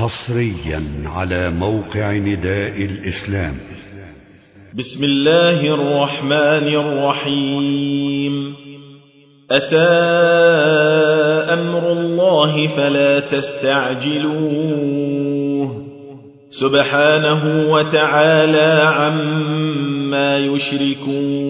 حصريا على موقع نداء الإسلام. بسم الله الرحمن الرحيم. أتى أمر الله فلا تستعجلوه. سبحانه وتعالى عما يشركون.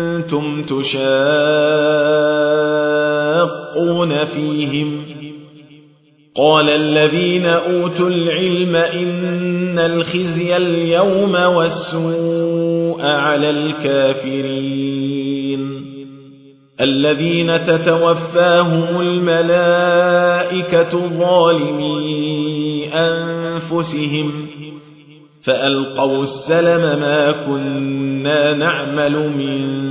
كنتم تشاقون فيهم قال الذين أوتوا العلم إن الخزي اليوم والسوء على الكافرين الذين تتوفاهم الملائكة ظالمي أنفسهم فألقوا السلم ما كنا نعمل من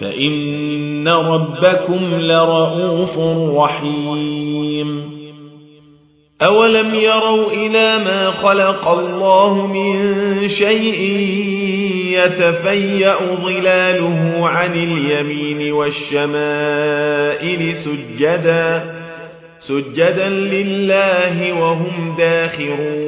فإن ربكم لرؤوف رحيم. أولم يروا إلى ما خلق الله من شيء يتفيأ ظلاله عن اليمين والشمائل سجدا سجدا لله وهم داخرون.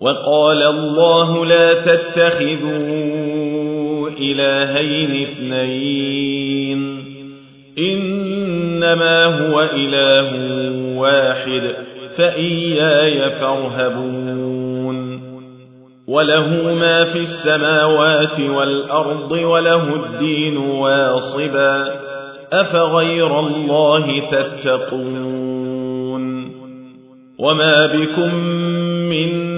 وقال الله لا تتخذوا إلهين اثنين. إنما هو إله واحد فإياي فارهبون. وله ما في السماوات والأرض وله الدين واصبا. أفغير الله تتقون؟ وما بكم من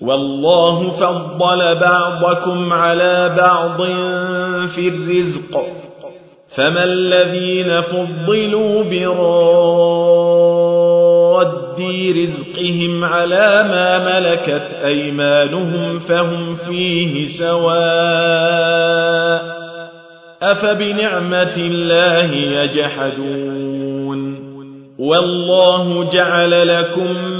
والله فضل بعضكم على بعض في الرزق. فما الذين فضلوا براد رزقهم على ما ملكت أيمانهم فهم فيه سواء أفبنعمة الله يجحدون. والله جعل لكم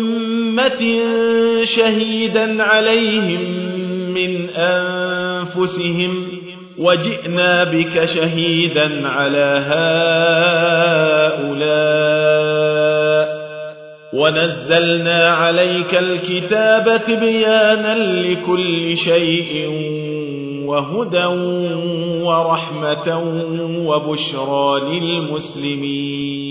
شهيدا عليهم من أنفسهم وجئنا بك شهيدا على هؤلاء ونزلنا عليك الكتاب تبيانا لكل شيء وهدى ورحمة وبشرى للمسلمين.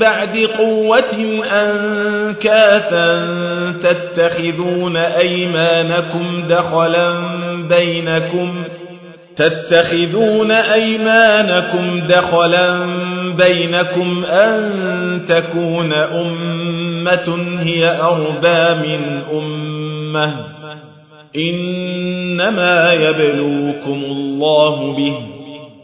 بعد قوة أنكاثا تتخذون أيمانكم دخلا بينكم تتخذون أيمانكم دخلا بينكم أن تكون أمة هي أربى من أمة إنما يبلوكم الله به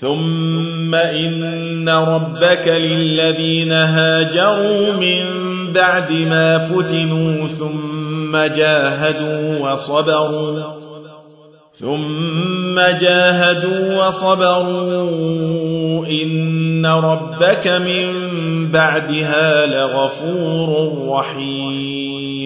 ثم إن ربك للذين هاجروا من بعد ما فتنوا ثم جاهدوا وصبروا ثم جاهدوا وصبروا إن ربك من بعدها لغفور رحيم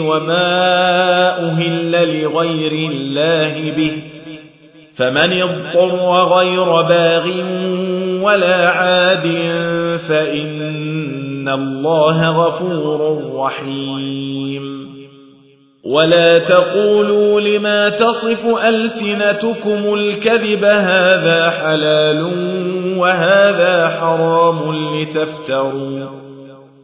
وما أهل لغير الله به. فمن اضطر غير باغ ولا عاد فإن الله غفور رحيم. ولا تقولوا لما تصف ألسنتكم الكذب هذا حلال وهذا حرام لتفتروا.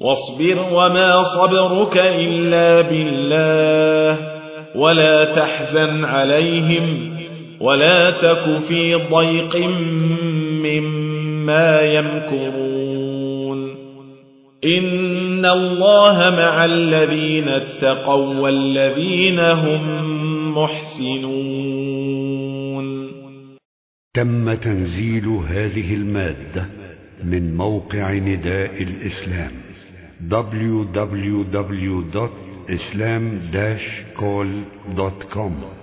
واصبر وما صبرك إلا بالله ولا تحزن عليهم ولا تك في ضيق مما يمكرون إن الله مع الذين اتقوا والذين هم محسنون تم تنزيل هذه المادة من موقع نداء الإسلام. www.islam-call.com